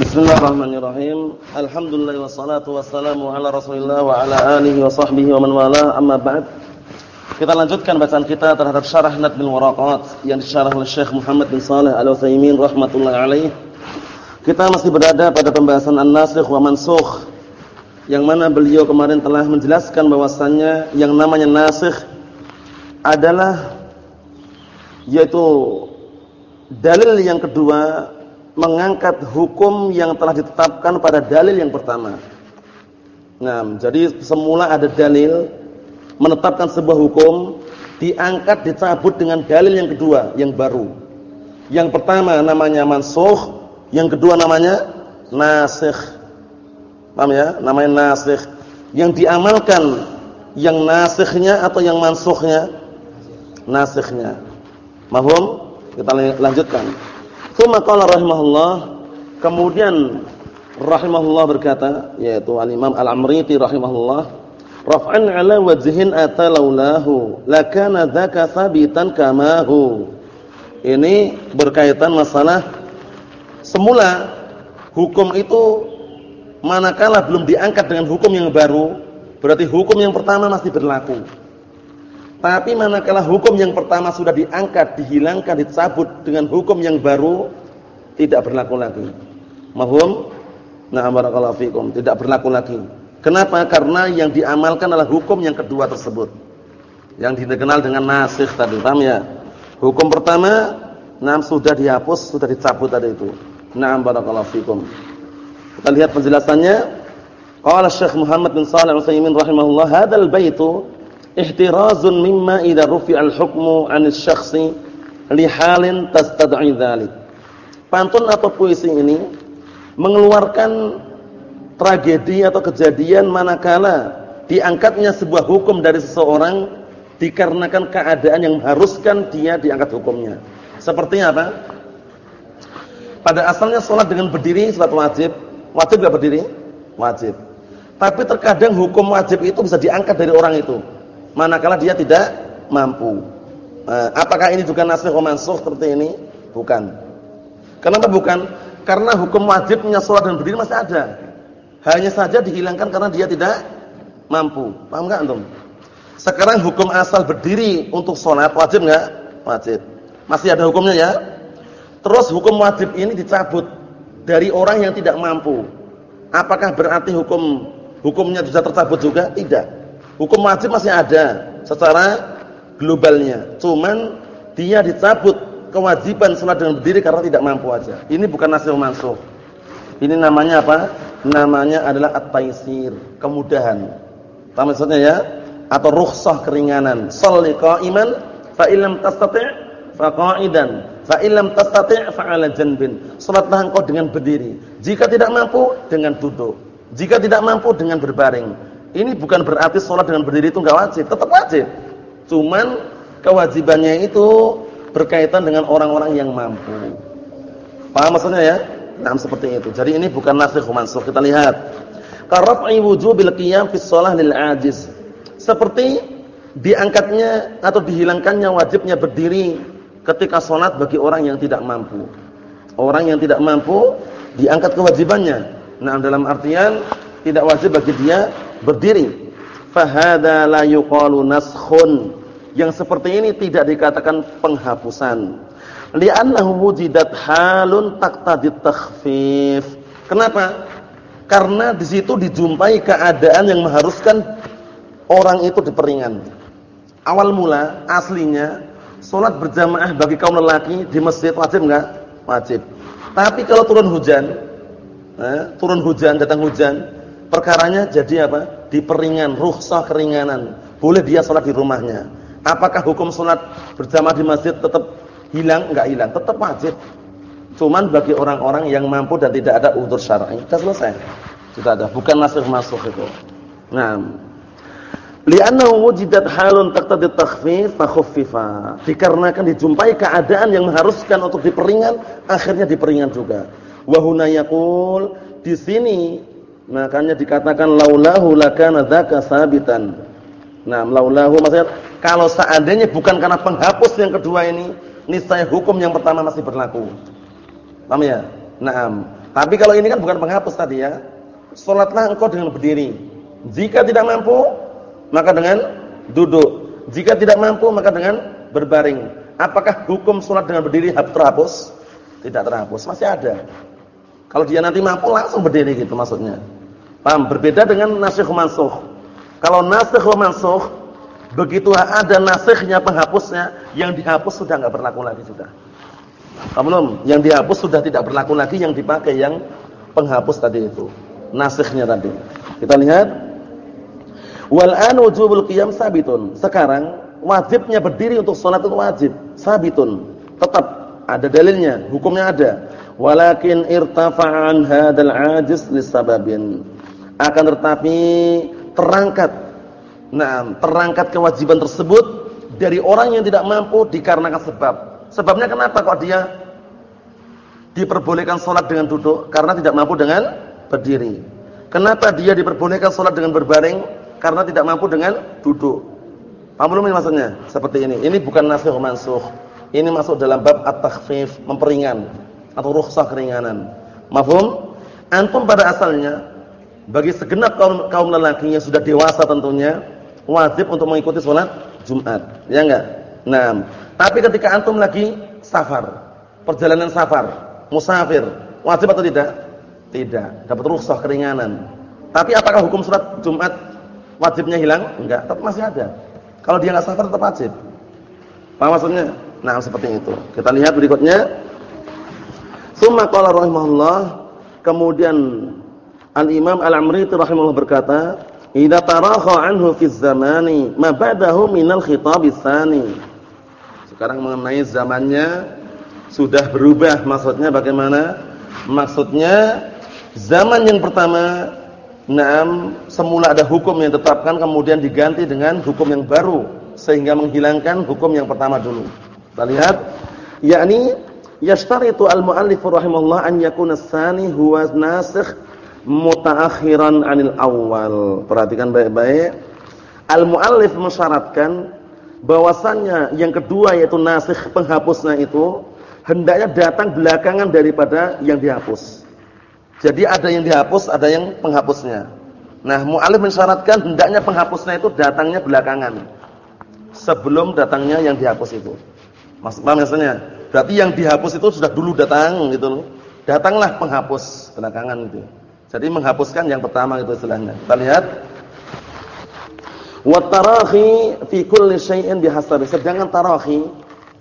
Bismillahirrahmanirrahim. Alhamdulillah wassalatu wassalamu ala Rasulillah wa ala alihi wa sahbihi wa man wala. Amma ba'd. Kita lanjutkan bacaan kita terhadap syarah Nadmil Waraqat yang disyarah oleh Syekh Muhammad bin Shalih Al-Utsaimin rahimatullah alaih. Kita masih berada pada pembahasan An-Nasikh wa Mansukh yang mana beliau kemarin telah menjelaskan bahwasannya yang namanya nasikh adalah yaitu dalil yang kedua mengangkat hukum yang telah ditetapkan pada dalil yang pertama. Nah, jadi semula ada dalil menetapkan sebuah hukum, diangkat dicabut dengan dalil yang kedua, yang baru. Yang pertama namanya mansukh, yang kedua namanya nasikh. Paham ya? Namanya nasikh. Yang diamalkan yang nasikhnya atau yang mansukhnya? Nasikhnya. Mahum? Kita lanjutkan. Tsumma qala rahimahullah, kemudian rahimahullah berkata, yaitu Al-Imam Al-Amriti rahimahullah, raf'an 'ala wajhin atalaulahu lakana dzaka thabitan kamahu. Ini berkaitan masalah semula hukum itu manakala belum diangkat dengan hukum yang baru, berarti hukum yang pertama masih berlaku. Tapi manakala hukum yang pertama sudah diangkat, dihilangkan, dicabut dengan hukum yang baru, tidak berlaku lagi. Mahum? Fikum, tidak berlaku lagi. Kenapa? Karena yang diamalkan adalah hukum yang kedua tersebut. Yang dikenal dengan nasikh tadi, paham ya? Hukum pertama, nah sudah dihapus, sudah dicabut tadi itu. Fikum. Kita lihat penjelasannya. Qala Syekh Muhammad bin Shalih Al-Utsaimin rahimahullah, hadzal baitu ihtirazun mimma idza rufi'al hukmu 'anil syakhsi li halin tastad'i dzalik. Pantun atau puisi ini mengeluarkan tragedi atau kejadian manakala diangkatnya sebuah hukum dari seseorang dikarenakan keadaan yang mengharuskan dia diangkat hukumnya. Seperti apa? Pada asalnya sholat dengan berdiri salat wajib. Wajib enggak berdiri? Wajib. Tapi terkadang hukum wajib itu bisa diangkat dari orang itu manakala dia tidak mampu. Nah, apakah ini juga nasikh wa mansukh seperti ini? Bukan. Kenapa bukan? Karena hukum wajibnya sholat dan berdiri masih ada. Hanya saja dihilangkan karena dia tidak mampu. Paham enggak antum? Sekarang hukum asal berdiri untuk sholat wajib enggak? Wajib. Masih ada hukumnya ya? Terus hukum wajib ini dicabut dari orang yang tidak mampu. Apakah berarti hukum hukumnya bisa tercabut juga? Tidak. Hukum wajib masih ada secara globalnya. Cuman dia dicabut kewajiban salat dengan berdiri karena tidak mampu aja. Ini bukan nasil mansuh. Ini namanya apa? Namanya adalah at-taisir, kemudahan. Paham maksudnya ya? Atau rukhsah keringanan. Shalli qa'iman fa illam tastati' fa qa'idan. Fa illam tastati' fa 'ala janbin. Salatlah engkau dengan berdiri. Jika tidak mampu dengan duduk. Jika tidak mampu dengan berbaring. Ini bukan berarti sholat dengan berdiri itu enggak wajib, tetap wajib. Cuman kewajibannya itu berkaitan dengan orang-orang yang mampu. Paham maksudnya ya? Nah, seperti itu. Jadi ini bukan nasikh mansukh. Kita lihat. Karaf'i wujubil qiyam fi shalah lil ajiz. Seperti diangkatnya atau dihilangkannya wajibnya berdiri ketika sholat bagi orang yang tidak mampu. Orang yang tidak mampu diangkat kewajibannya. Nah, dalam artian tidak wajib bagi dia berdiri. Fahada la yuqalu naskhun. Yang seperti ini tidak dikatakan penghapusan. Li'annahu wujidat halun taqtadi takhfif. Kenapa? Karena di situ dijumpai keadaan yang mengharuskan orang itu diperingan. Awal mula aslinya salat berjamaah bagi kaum lelaki di masjid wajib enggak? Wajib. Tapi kalau turun hujan, eh, turun hujan, datang hujan, perkaranya jadi apa? Diperingan, rukhsah keringanan. Boleh dia sholat di rumahnya. Apakah hukum sholat berjamaah di masjid tetap hilang? Enggak hilang, tetap wajib. Cuman bagi orang-orang yang mampu dan tidak ada udzur syar'i. Sudah selesai. Sudah ada, bukan nasih masuk itu. Nah, li'annahu wujidat halun taqtadi takhfif fakhuffifa. Dikarenakan dijumpai keadaan yang mengharuskan untuk diperingan, akhirnya diperingan juga. Wa huna di sini Makanya dikatakan laulahu lakana dzaka sabitan. Nah, laulahu maksudnya kalau seandainya bukan karena penghapus yang kedua ini, niscaya hukum yang pertama masih berlaku. Paham ya? Naam. Tapi kalau ini kan bukan penghapus tadi ya. Salatlah engkau dengan berdiri. Jika tidak mampu, maka dengan duduk. Jika tidak mampu, maka dengan berbaring. Apakah hukum salat dengan berdiri terhapus? Tidak terhapus, masih ada. Kalau dia nanti mampu langsung berdiri gitu maksudnya. Paham? Berbeda dengan nasikh mansukh. Kalau nasikh mansukh begitu ada nasikhnya penghapusnya, yang dihapus sudah enggak berlaku lagi sudah. Paham belum? Yang dihapus sudah tidak berlaku lagi yang dipakai yang penghapus tadi itu. Nasikhnya tadi. Kita lihat Wal an wujubul qiyam sabitun. Sekarang wajibnya berdiri untuk salat itu wajib, sabitun. Tetap ada dalilnya, hukumnya ada. Walakin irtafa'an hadzal ajiz lisababin akan tetapi terangkat. Nah terangkat kewajiban tersebut dari orang yang tidak mampu dikarenakan sebab. Sebabnya kenapa kok dia diperbolehkan sholat dengan duduk? Karena tidak mampu dengan berdiri. Kenapa dia diperbolehkan sholat dengan berbaring? Karena tidak mampu dengan duduk. Paham belum ini maksudnya? Seperti ini. Ini bukan nasih mansuh ini masuk dalam bab at-takhfif memperingan atau rukhsah keringanan. Mafhum? Antum pada asalnya bagi segenap kaum kaum lelaki yang sudah dewasa tentunya wajib untuk mengikuti sholat Jumat, ya enggak? Nah, tapi ketika antum lagi safar, perjalanan safar, musafir, wajib atau tidak? Tidak, dapat rukhsah keringanan. Tapi apakah hukum sholat Jumat wajibnya hilang? Enggak, tetap masih ada. Kalau dia enggak safar tetap wajib. Paham maksudnya? Nah, seperti itu. Kita lihat berikutnya. Summa qala rahimahullah, kemudian Al-Imam Al-Amriti rahimahullah berkata, "Idza tarakha anhu fi zamani ma ba'dahu min al-khitab tsani." Sekarang mengenai zamannya sudah berubah maksudnya bagaimana? Maksudnya zaman yang pertama Naam, semula ada hukum yang ditetapkan kemudian diganti dengan hukum yang baru sehingga menghilangkan hukum yang pertama dulu. Kita lihat, yakni yashtaritu al-muallif rahimahullah an yakuna tsani huwa nasikh mutaakhiran 'anil awal. Perhatikan baik-baik. Al-muallif mensyaratkan bahwasannya yang kedua yaitu nasikh penghapusnya itu hendaknya datang belakangan daripada yang dihapus. Jadi ada yang dihapus, ada yang penghapusnya. Nah, muallif mensyaratkan hendaknya penghapusnya itu datangnya belakangan. Sebelum datangnya yang dihapus itu. Maksud maksudnya? Berarti yang dihapus itu sudah dulu datang gitu loh. Datanglah penghapus belakangan itu. Jadi menghapuskan yang pertama itu istilahnya. Kita lihat. Wa tarahi fi kulli syai'in bihasabi. Sedangkan tarahi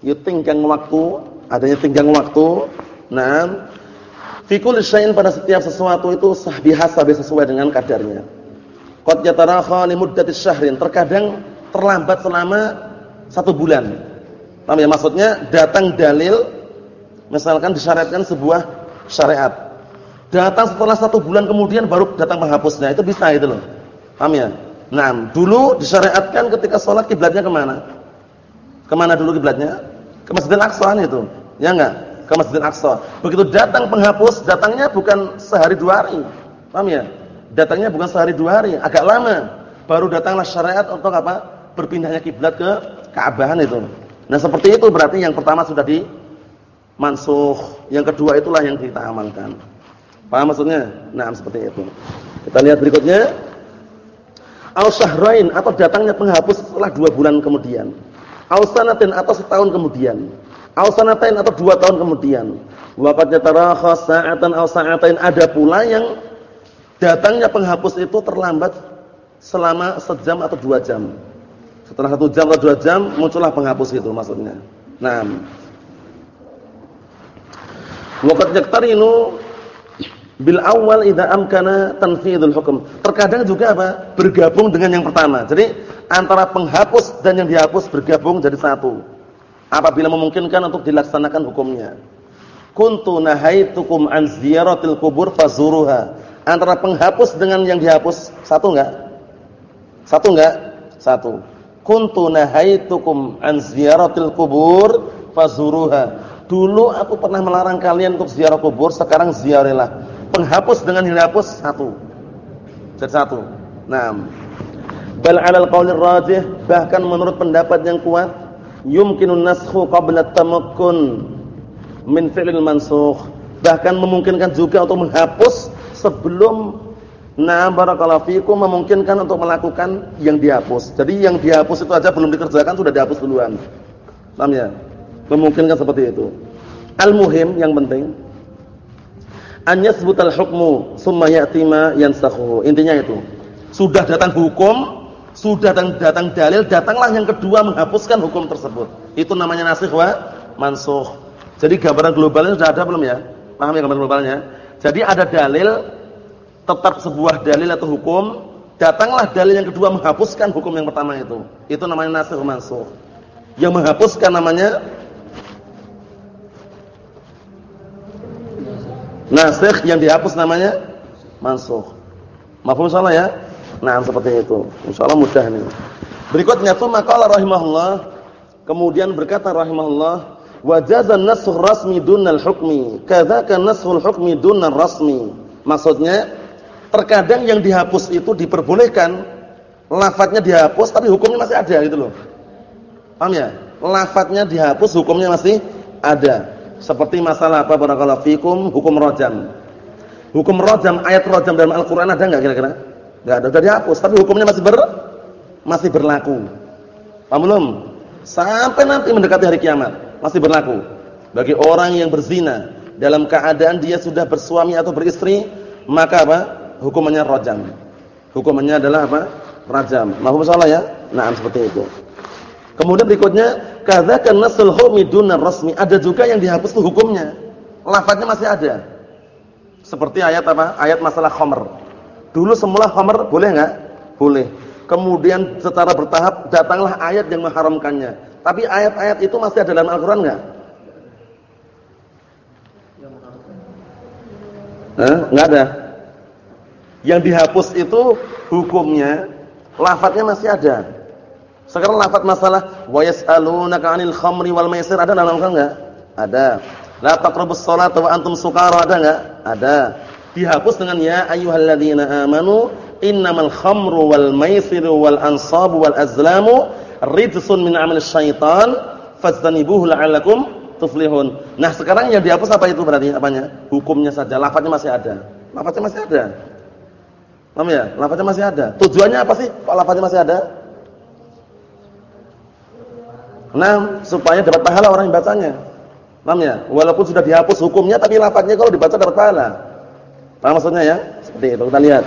itu tinggang waktu, adanya tinggang waktu. Nah, fi kulli syai'in pada setiap sesuatu itu sah bihasabi sesuai dengan kadarnya. Qad yatarakha li muddati syahrin. Terkadang terlambat selama satu bulan. Paham ya maksudnya? Datang dalil misalkan disyariatkan sebuah syariat Datang setelah satu bulan kemudian baru datang penghapusnya. Itu bisa itu loh. Paham ya? Nah, dulu disyariatkan ketika sholat kiblatnya ke mana? Ke mana dulu kiblatnya? Ke Masjidil Aqsa itu. Ya enggak? Ke Masjidil Aqsa. Begitu datang penghapus, datangnya bukan sehari dua hari. Paham ya? Datangnya bukan sehari dua hari, agak lama. Baru datanglah syariat untuk apa? Berpindahnya kiblat ke Ka'bahan itu. Nah, seperti itu berarti yang pertama sudah di mansuh, yang kedua itulah yang kita amalkan. Paham maksudnya? Nah, seperti itu. Kita lihat berikutnya. Au syahrain atau datangnya penghapus setelah dua bulan kemudian. Au sanatin atau setahun kemudian. Au sanatain atau dua tahun kemudian. Wa qad yatarakha sa'atan aw sa'atain ada pula yang datangnya penghapus itu terlambat selama sejam atau dua jam. Setelah satu jam atau dua jam muncullah penghapus itu maksudnya. Nah, Waqad yaktarinu bil awal idza amkana tanfidul hukum. Terkadang juga apa? Bergabung dengan yang pertama. Jadi antara penghapus dan yang dihapus bergabung jadi satu. Apabila memungkinkan untuk dilaksanakan hukumnya. Kuntu nahaitukum an ziyaratil kubur fazuruha. Antara penghapus dengan yang dihapus satu enggak? Satu enggak? Satu. Kuntu nahaitukum an ziyaratil kubur fazuruha. Dulu aku pernah melarang kalian untuk ziarah kubur, sekarang ziarilah penghapus dengan dihapus satu. Jadi satu. Nah, bal 'alal qaulir rajih bahkan menurut pendapat yang kuat yumkinun naskhu qabla tamakkun min fi'lil mansukh. bahkan memungkinkan juga untuk menghapus sebelum Nah, barakallahu fikum memungkinkan untuk melakukan yang dihapus. Jadi yang dihapus itu aja belum dikerjakan sudah dihapus duluan. Paham ya? Memungkinkan seperti itu. Al-muhim yang penting an yathbutal hukmu tsumma ya'ti ma yansakhu. Intinya itu. Sudah datang hukum, sudah datang, datang dalil, datanglah yang kedua menghapuskan hukum tersebut. Itu namanya nasikh wa mansukh. Jadi gambaran globalnya sudah ada belum ya? Paham ya gambaran globalnya? Jadi ada dalil tetap sebuah dalil atau hukum, datanglah dalil yang kedua menghapuskan hukum yang pertama itu. Itu namanya nasikh mansukh. Yang menghapuskan namanya nasikh, yang dihapus namanya mansukh. Mafhum salah ya? Nah, seperti itu. Insyaallah mudah ini. Berikutnya tuh maqala rahimahullah kemudian berkata rahimahullah wajaza nasukh rasmi dunal hukmi kadzaka nasukhul hukmi dunal rasmi maksudnya terkadang yang dihapus itu diperbolehkan lafadznya dihapus tapi hukumnya masih ada gitu loh paham ya lafadznya dihapus hukumnya masih ada seperti masalah apa barakallahu fikum hukum rajam hukum rajam ayat rajam dalam Al-Qur'an ada enggak kira-kira enggak ada sudah dihapus tapi hukumnya masih ber masih berlaku paham belum sampai nanti mendekati hari kiamat masih berlaku bagi orang yang berzina dalam keadaan dia sudah bersuami atau beristri maka apa hukumannya rajam. Hukumannya adalah apa? Rajam. Mahfum salah ya? Nah, seperti itu. Kemudian berikutnya, kadzaka nasul hukmi dunar rasmi. Ada juga yang dihapus hukumnya. Lafaznya masih ada. Seperti ayat apa? Ayat masalah khamr. Dulu semula khamr boleh enggak? Boleh. Kemudian secara bertahap datanglah ayat yang mengharamkannya. Tapi ayat-ayat itu masih ada dalam Al-Qur'an enggak? Hah? Enggak ada. Yang dihapus itu hukumnya lafadznya masih ada. Sekarang lafadz masalah wa yas'alunaka 'anil khamri wal maisir ada dalam Al-Qur'an enggak? Ada. La taqrabus sholata wa antum sukara ada enggak? Ada. Dihapus dengan ya ayyuhalladzina amanu innamal khamru wal maisiru wal ansabu wal azlamu rijsun min 'amalis syaitan fastanibuhu la'allakum tuflihun. Nah, sekarang yang dihapus apa itu berarti apanya? Hukumnya saja, lafadznya masih ada. Lafadznya masih ada. Paham ya? Lafaznya masih ada. Tujuannya apa sih? Kok lafaznya masih ada? Nah, supaya dapat pahala orang yang bacanya. Paham ya? Walaupun sudah dihapus hukumnya tapi lafaznya kalau dibaca dapat pahala. Paham maksudnya ya? Seperti itu kita lihat.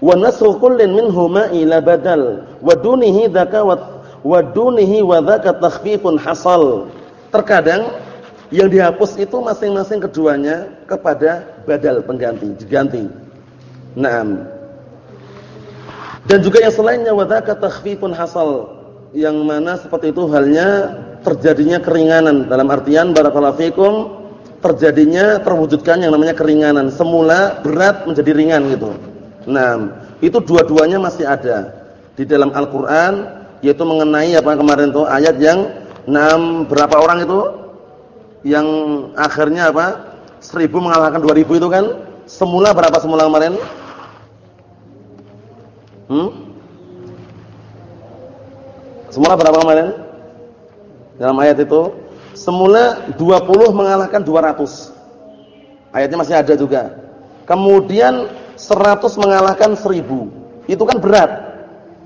Wa nasru kullin minhuma ila badal wa dunihi dzaka wa dunihi wa dzaka takhfifun hasal. Terkadang yang dihapus itu masing-masing keduanya kepada badal pengganti, diganti. Naam. Dan juga yang selainnya wadaka takhfifun hasal yang mana seperti itu halnya terjadinya keringanan dalam artian barakallahu fikum terjadinya terwujudkan yang namanya keringanan semula berat menjadi ringan gitu. Nah, itu dua-duanya masih ada di dalam Al-Qur'an yaitu mengenai apa kemarin itu ayat yang enam berapa orang itu yang akhirnya apa? seribu mengalahkan dua ribu itu kan semula berapa semula kemarin? Hmm? Semula berapa kemarin? Dalam ayat itu semula 20 mengalahkan 200. Ayatnya masih ada juga. Kemudian 100 mengalahkan 1000. Itu kan berat.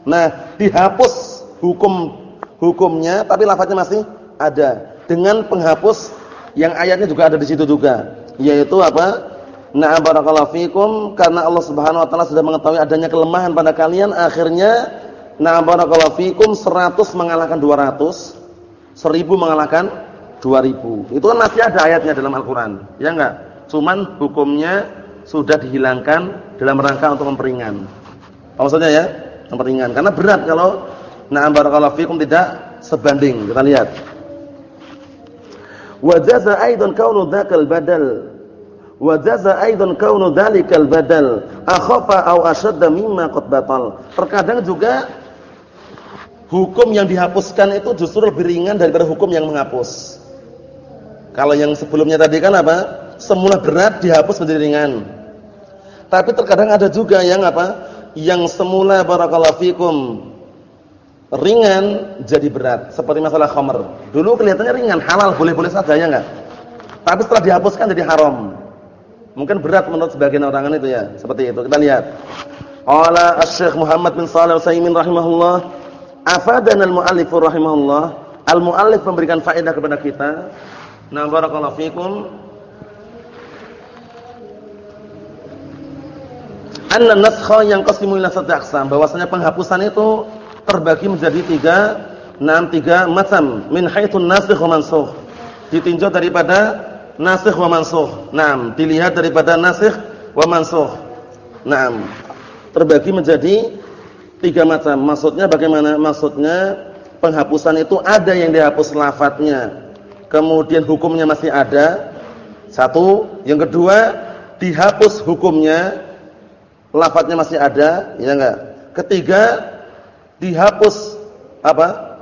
Nah, dihapus hukum hukumnya tapi lafaznya masih ada dengan penghapus yang ayatnya juga ada di situ juga, yaitu apa? Nah barakallahu fikum karena Allah Subhanahu wa taala sudah mengetahui adanya kelemahan pada kalian akhirnya nah barakallahu fikum 100 mengalahkan 200 1000 mengalahkan 2000 itu kan masih ada ayatnya dalam Al-Qur'an ya enggak? Cuman hukumnya sudah dihilangkan dalam rangka untuk memperingan. Apa maksudnya ya? Memperingan. Karena berat kalau nah barakallahu fikum tidak sebanding. Kita lihat. Wa jaza aidan kaunu dzakal badal. Wa jaza aidan kaunu dzalikal badal. Akhafa aw ashadda mimma qad batal. Terkadang juga hukum yang dihapuskan itu justru lebih ringan daripada hukum yang menghapus. Kalau yang sebelumnya tadi kan apa? Semula berat dihapus menjadi ringan. Tapi terkadang ada juga yang apa? Yang semula barakallahu fikum ringan jadi berat. Seperti masalah khamr. Dulu kelihatannya ringan halal boleh-boleh saja ya enggak? Tapi setelah dihapuskan jadi haram. Mungkin berat menurut sebagian orang itu ya, seperti itu. Kita lihat. Qala Asy-Syaikh Muhammad bin Shalih Al-Utsaimin rahimahullah, afadana al-muallif rahimahullah, al-muallif memberikan faedah kepada kita. Na barakallahu fikum. Anna naskha yang qasimu ila satu aqsam, bahwasanya penghapusan itu terbagi menjadi tiga, enam tiga macam min haitsun nasikh wa mansukh. Ditinjau daripada nasikh wa mansukh. Naam, dilihat daripada nasikh wa mansukh. Naam. Terbagi menjadi tiga macam. Maksudnya bagaimana? Maksudnya penghapusan itu ada yang dihapus lafadznya. Kemudian hukumnya masih ada. Satu, yang kedua dihapus hukumnya, lafadznya masih ada, ya enggak? Ketiga, dihapus apa?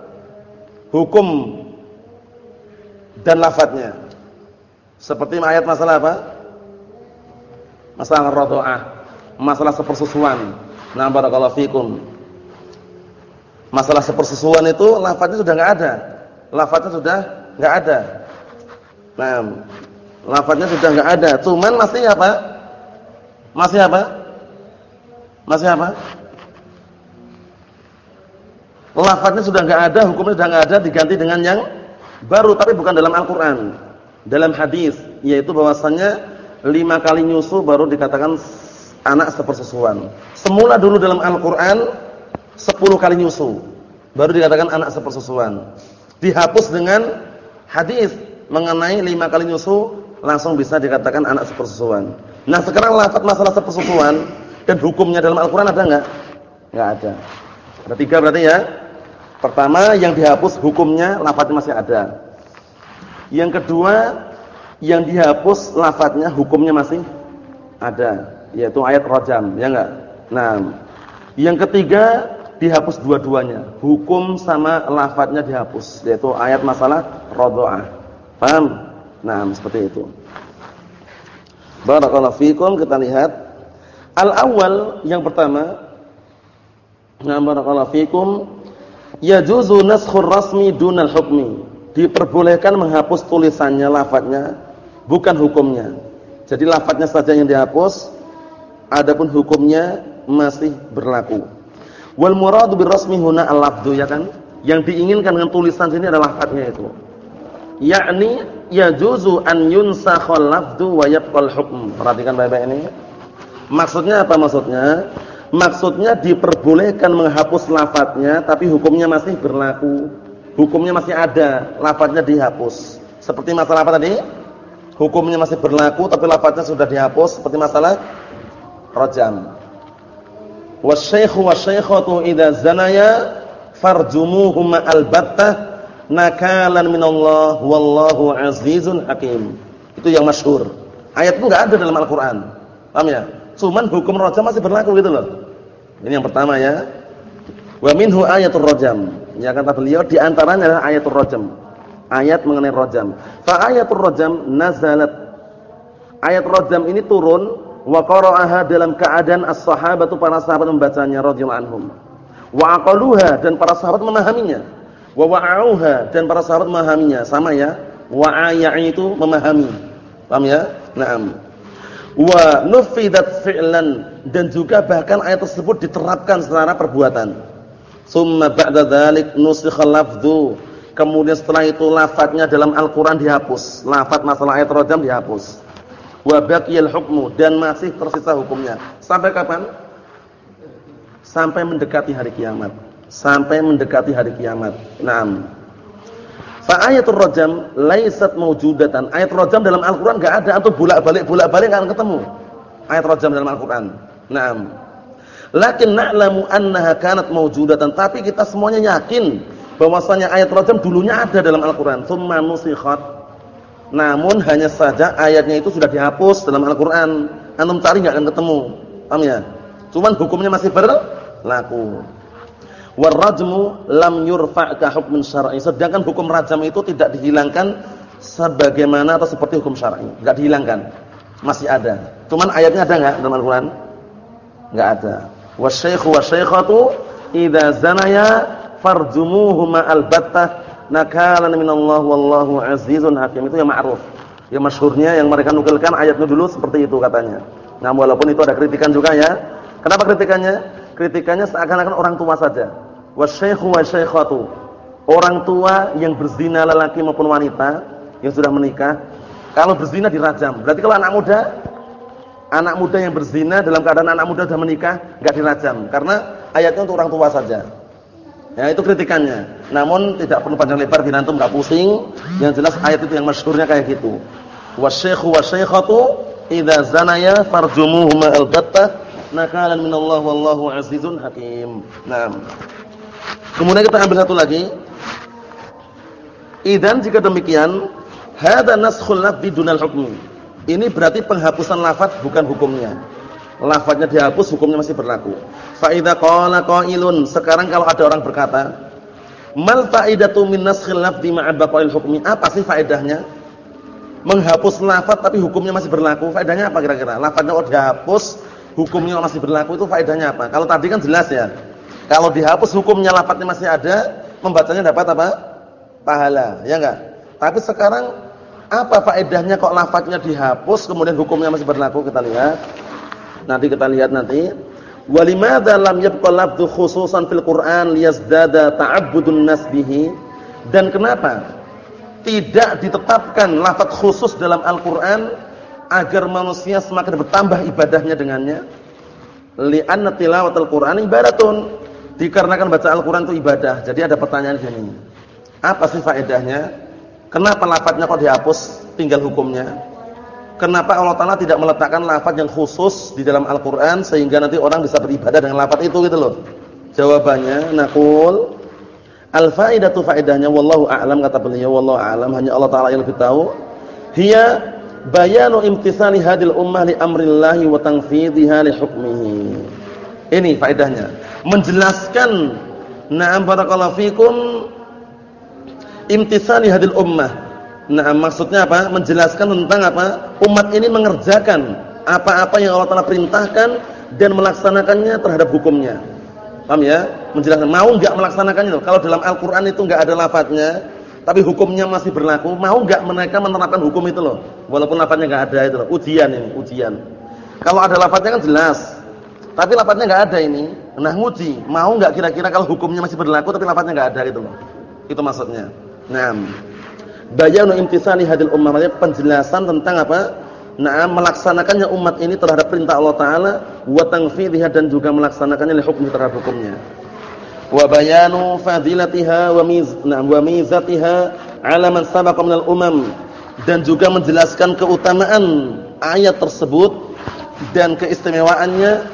Hukum dan lafadznya. Seperti ayat masalah apa? Masalah radha'ah, masalah sepersusuan. Nah, barakallahu fikum. Masalah sepersusuan itu lafaznya sudah enggak ada. Lafaznya sudah enggak ada. Nah, lafaznya sudah enggak ada. Cuman masih apa? Masih apa? Masih apa? Lafaznya sudah enggak ada, hukumnya sudah enggak ada, diganti dengan yang baru tapi bukan dalam Al-Qur'an dalam hadis yaitu bahwasannya lima kali nyusu baru dikatakan anak sepersusuan. Semula dulu dalam Al-Qur'an sepuluh kali nyusu baru dikatakan anak sepersusuan. Dihapus dengan hadis mengenai lima kali nyusu langsung bisa dikatakan anak sepersusuan. Nah, sekarang lafaz masalah sepersusuan dan hukumnya dalam Al-Qur'an ada enggak? Enggak ada. Ada tiga berarti ya. Pertama yang dihapus hukumnya lafaznya masih ada. Yang kedua, yang dihapus lafadznya hukumnya masih ada, yaitu ayat rajam, ya enggak? Nah, yang ketiga dihapus dua-duanya, hukum sama lafadznya dihapus, yaitu ayat masalah radha'ah. Paham? Nah, seperti itu. Barakallahu fikum, kita lihat al-awwal yang pertama. Nah, barakallahu fikum, yajuzu naskhur rasmi dunal hukmi diperbolehkan menghapus tulisannya, lafadznya, bukan hukumnya. Jadi lafadznya saja yang dihapus, adapun hukumnya masih berlaku. Wal muradu birrasmi huna al-lafdhu ya kan? Yang diinginkan dengan tulisan sini adalah lafadznya itu. Yakni yajuzu an yunsakhal lafdhu wa yabqal hukm. Perhatikan baik-baik ini. Maksudnya apa maksudnya? Maksudnya diperbolehkan menghapus lafadznya tapi hukumnya masih berlaku hukumnya masih ada, lafadznya dihapus. Seperti masalah apa tadi? Hukumnya masih berlaku tapi lafadznya sudah dihapus seperti masalah rajam. Wasyaikhu wasyaikhatu idza zanaya farjumuhuma albattah nakalan minallah wallahu azizun hakim. Itu yang masyhur. Ayat itu enggak ada dalam Al-Qur'an. Paham ya? Cuman hukum rajam masih berlaku gitu loh. Ini yang pertama ya. Wa minhu ayatul rajam. Ya kata beliau di antaranya adalah ayatul rajam. Ayat mengenai rajam. Fa ayatul rajam nazalat. Ayat rajam ini turun wa qara'aha dalam keadaan as-sahabatu para sahabat membacanya radhiyallahu anhum. Wa aqaluha dan para sahabat memahaminya. Wa wa'auha dan para sahabat memahaminya. Sama ya. Wa'aya itu memahami. Paham ya? Naam. Wa nufidat fi'lan dan juga bahkan ayat tersebut diterapkan secara perbuatan. Summa ba'da dzalik nusikha lafdhu. Kemudian setelah itu lafadznya dalam Al-Qur'an dihapus. Lafadz masalah ayat rajam dihapus. Wa baqiyal hukmu dan masih tersisa hukumnya. Sampai kapan? Sampai mendekati hari kiamat. Sampai mendekati hari kiamat. Naam. Fa ayatul rajam laisat mawjudatan. Ayat rajam dalam Al-Qur'an enggak ada atau bolak-balik bolak-balik enggak ketemu. Ayat rajam dalam Al-Qur'an. Naam. Lakin na'lamu annaha kanat mawjudatan, tapi kita semuanya yakin bahwasanya ayat rajam dulunya ada dalam Al-Qur'an, tsumma nusikhat. Namun hanya saja ayatnya itu sudah dihapus dalam Al-Qur'an. Antum cari enggak akan ketemu. Paham ya? Cuman hukumnya masih berlaku. Warajmu lam yurfa' ka hukmin syar'i. Sedangkan hukum rajam itu tidak dihilangkan sebagaimana atau seperti hukum syar'i. Enggak dihilangkan. Masih ada. Cuman ayatnya ada enggak dalam Al-Qur'an? Enggak ada wasyaikhu wasyaikhatu idza zanaya farjumuhuma albattah nakalan minallah wallahu azizun hakim itu yang ma'ruf Yang masyhurnya yang mereka nukilkan ayatnya dulu seperti itu katanya. Nah, walaupun itu ada kritikan juga ya. Kenapa kritikannya? Kritikannya seakan-akan orang tua saja. Wasyaikhu wasyaikhatu. Orang tua yang berzina lelaki maupun wanita yang sudah menikah, kalau berzina dirajam. Berarti kalau anak muda anak muda yang berzina dalam keadaan anak muda sudah menikah enggak dirajam karena ayatnya untuk orang tua saja. Ya itu kritikannya. Namun tidak perlu panjang lebar binantum enggak pusing. Yang jelas ayat itu yang masyhurnya kayak gitu. Wasyaikhu wasyaikhatu idza zanaya farjumuhuma albattah nakalan minallah wallahu azizun hakim. Naam. Kemudian kita ambil satu lagi. Idan jika demikian, hadza naskhul lafzi dunal hukmi. Ini berarti penghapusan lafaz bukan hukumnya. Lafaznya dihapus, hukumnya masih berlaku. Fa idza qala qailun, sekarang kalau ada orang berkata, "Mal faidatu min naskhil lafzi ma'a baqa'il hukmi?" Apa sih faedahnya? Menghapus lafaz tapi hukumnya masih berlaku. Faedahnya apa kira-kira? Lafaznya kalau dihapus, hukumnya masih berlaku itu faedahnya apa? Kalau tadi kan jelas ya. Kalau dihapus hukumnya lafaznya masih ada, membacanya dapat apa? Pahala, ya enggak? Tapi sekarang apa faedahnya kok lafaznya dihapus kemudian hukumnya masih berlaku? Kita lihat. Nanti kita lihat nanti. Walimada lam yabqa lafdhu khususan fil Qur'an liyazdada ta'abbudun nas bihi? Dan kenapa tidak ditetapkan lafaz khusus dalam Al-Qur'an agar manusia semakin bertambah ibadahnya dengannya? Li'anna tilawatul Qur'an ibadatun. Dikarenakan baca Al-Qur'an itu ibadah. Jadi ada pertanyaan gini. Apa sih faedahnya? Kenapa lafaznya kok dihapus tinggal hukumnya? Kenapa Allah Taala tidak meletakkan lafaz yang khusus di dalam Al-Qur'an sehingga nanti orang bisa beribadah dengan lafaz itu gitu loh. Jawabannya naqul al-faidatu faidahnya wallahu a'lam kata beliau wallahu a'lam hanya Allah Taala yang lebih tahu. Hiya bayanu imtitsali hadil ummah li amrillahi wa tanfidhiha li hukmihi. Ini faedahnya. Menjelaskan na'am barakallahu fikum imtitsali hadil ummah Nah, maksudnya apa? Menjelaskan tentang apa? Umat ini mengerjakan apa-apa yang Allah Taala perintahkan dan melaksanakannya terhadap hukumnya. Paham ya? Menjelaskan mau enggak melaksanakannya Kalau dalam Al-Qur'an itu enggak ada lafadznya, tapi hukumnya masih berlaku, mau enggak mereka menerapkan hukum itu loh? Walaupun lafadznya enggak ada itu loh. Ujian ini, ujian. Kalau ada lafadznya kan jelas. Tapi lafadznya enggak ada ini. Nah, nguji, mau enggak kira-kira kalau hukumnya masih berlaku tapi lafadznya enggak ada gitu loh. Itu maksudnya. Nah, bayanu imtisani hadil ummah maksudnya penjelasan tentang apa? Nah, melaksanakannya umat ini terhadap perintah Allah taala wa tanfidhiha dan juga melaksanakannya li hukmi terhadap hukumnya. Wa bayanu fadilatiha wa miz nah, wa mizatiha 'ala man sabaqa minal umam dan juga menjelaskan keutamaan ayat tersebut dan keistimewaannya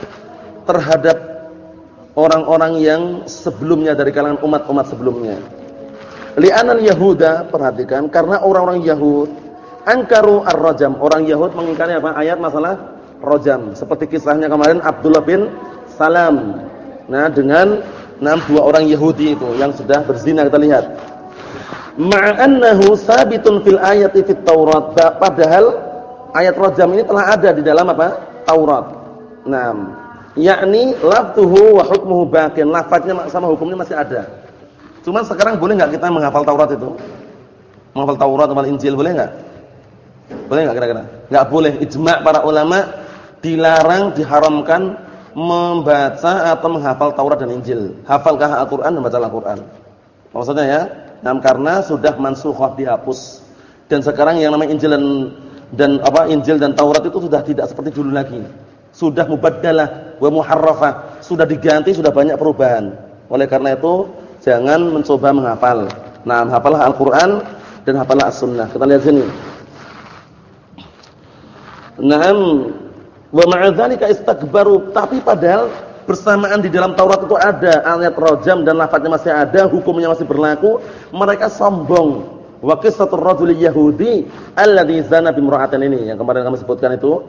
terhadap orang-orang yang sebelumnya dari kalangan umat-umat sebelumnya. Li'anal Yahuda, perhatikan, karena orang-orang Yahud angkaru ar-rajam. Orang Yahud mengingkari apa? Ayat masalah rajam. Seperti kisahnya kemarin Abdullah bin Salam. Nah, dengan enam dua orang Yahudi itu yang sudah berzina kita lihat. Ma'annahu sabitun fil ayati fit Taurat. Padahal ayat rajam ini telah ada di dalam apa? Taurat. Nah, yakni lafzuhu wa hukmuhu baqin. Lafaznya sama hukumnya masih ada. Cuman sekarang boleh nggak kita menghafal Taurat itu? Menghafal Taurat atau Injil boleh nggak? Boleh nggak kira-kira? Nggak boleh. Ijma' para ulama dilarang, diharamkan membaca atau menghafal Taurat dan Injil. Hafalkah Al-Qur'an dan baca Al-Qur'an. Maksudnya ya, nah, karena sudah mansukhah dihapus. Dan sekarang yang namanya Injil dan dan apa Injil dan Taurat itu sudah tidak seperti dulu lagi. Sudah mubaddalah wa muharrafah, sudah diganti, sudah banyak perubahan. Oleh karena itu jangan mencoba menghafal. Nah, hafalah Al-Qur'an dan hafalah As-Sunnah. Kita lihat sini. Naam wa ma'a dzalika istakbaru, tapi padahal bersamaan di dalam Taurat itu ada ayat rajam dan lafaznya masih ada, hukumnya masih berlaku, mereka sombong. Wa qissatur rajul yahudi alladzi zana bimra'atin ini yang kemarin kami sebutkan itu,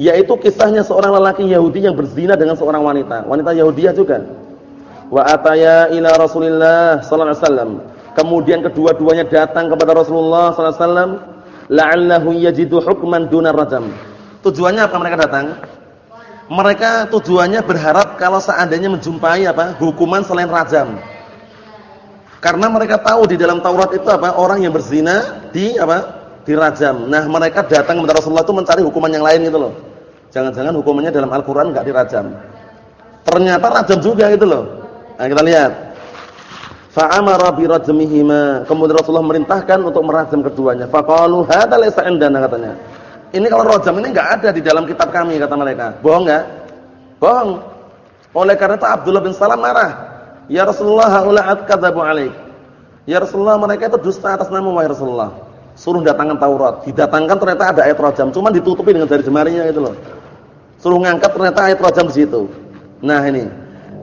yaitu kisahnya seorang lelaki Yahudi yang berzina dengan seorang wanita, wanita Yahudiyah juga wa ataya ila Rasulillah sallallahu alaihi wasallam. Kemudian kedua-duanya datang kepada Rasulullah sallallahu alaihi wasallam la'allahu yajidu hukman dunar rajam. Tujuannya apa mereka datang? Mereka tujuannya berharap kalau seandainya menjumpai apa? hukuman selain rajam. Karena mereka tahu di dalam Taurat itu apa? Orang yang berzina di apa? dirajam. Nah, mereka datang kepada Rasulullah itu mencari hukuman yang lain gitu loh. Jangan-jangan hukumannya dalam Al-Qur'an enggak dirajam. Ternyata rajam juga gitu loh. Nah, kita lihat. Fa'amara bi rajmihima. Kemudian Rasulullah merintahkan untuk merajam keduanya. Faqalu hadza laysa indana katanya. Ini kalau rajam ini enggak ada di dalam kitab kami kata mereka. Bohong enggak? Bohong. Oleh karena itu Abdullah bin Salam marah. Ya Rasulullah haula kadzabu alaik. Ya Rasulullah mereka itu dusta atas nama wahai Rasulullah. Suruh datangkan Taurat. Didatangkan ternyata ada ayat rajam, cuma ditutupi dengan jari jemarinya gitu loh. Suruh ngangkat ternyata ayat rajam di situ. Nah ini,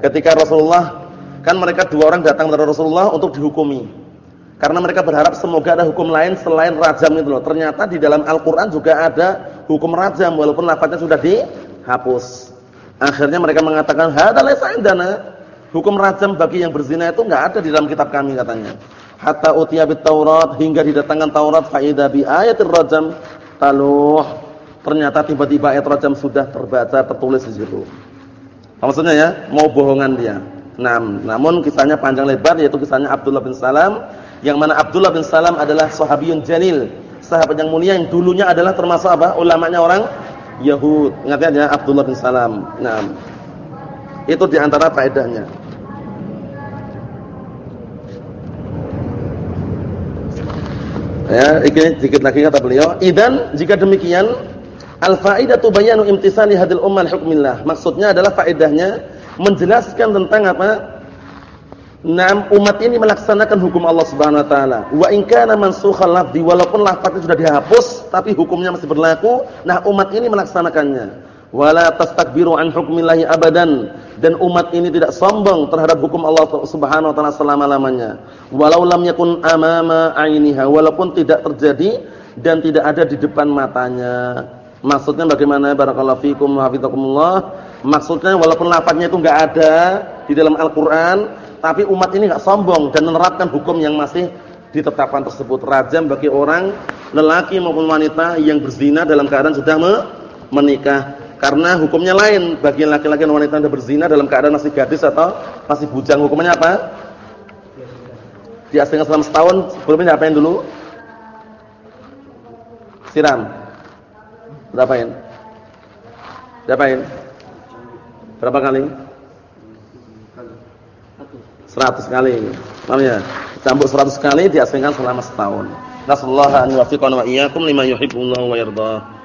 ketika Rasulullah kan mereka dua orang datang kepada Rasulullah untuk dihukumi. Karena mereka berharap semoga ada hukum lain selain rajam itu loh. Ternyata di dalam Al-Qur'an juga ada hukum rajam walaupun lafaznya sudah dihapus. Akhirnya mereka mengatakan, "Hadza laysa indana." Hukum rajam bagi yang berzina itu enggak ada di dalam kitab kami katanya. Hatta utiya bit Taurat hingga didatangkan Taurat fa idza bi ayatir rajam taluh. Ternyata tiba-tiba ayat rajam sudah terbaca tertulis di situ. Maksudnya ya, mau bohongan dia. Nah, namun kisahnya panjang lebar yaitu kisahnya Abdullah bin Salam yang mana Abdullah bin Salam adalah sahabiyun jalil, sahabat yang mulia yang dulunya adalah termasuk apa? ulamanya orang Yahud. Ingat ya Abdullah bin Salam. Nah, itu di antara faedahnya. Ya, ini sedikit lagi kata beliau, "Idan jika demikian Al-faidatu bayanu imtisali hadil ummal hukmillah. Maksudnya adalah faedahnya menjelaskan tentang apa? Nam umat ini melaksanakan hukum Allah Subhanahu wa taala. Wa in kana mansukhal lafzi walaupun lafaznya sudah dihapus tapi hukumnya masih berlaku, nah umat ini melaksanakannya. Wala tastakbiru an hukmillahi abadan dan umat ini tidak sombong terhadap hukum Allah Subhanahu wa taala selama-lamanya. Walau lam yakun amama ainiha walaupun tidak terjadi dan tidak ada di depan matanya. Maksudnya bagaimana barakallahu fikum wa hafizakumullah? Maksudnya walaupun lafaznya itu enggak ada di dalam Al-Qur'an, tapi umat ini enggak sombong dan menerapkan hukum yang masih ditetapkan tersebut. Rajam bagi orang lelaki maupun wanita yang berzina dalam keadaan sudah menikah. Karena hukumnya lain bagi laki-laki dan wanita yang berzina dalam keadaan masih gadis atau masih bujang. Hukumnya apa? Diasingkan selama setahun, sebelumnya apain dulu? Siram. Berapain? Berapain? Berapa kali? 100 kali. Paham ya? Campur 100 kali diasingkan selama setahun. Nasallahu an yuwaffiqana wa iyyakum lima yuhibbullahu wa yardah.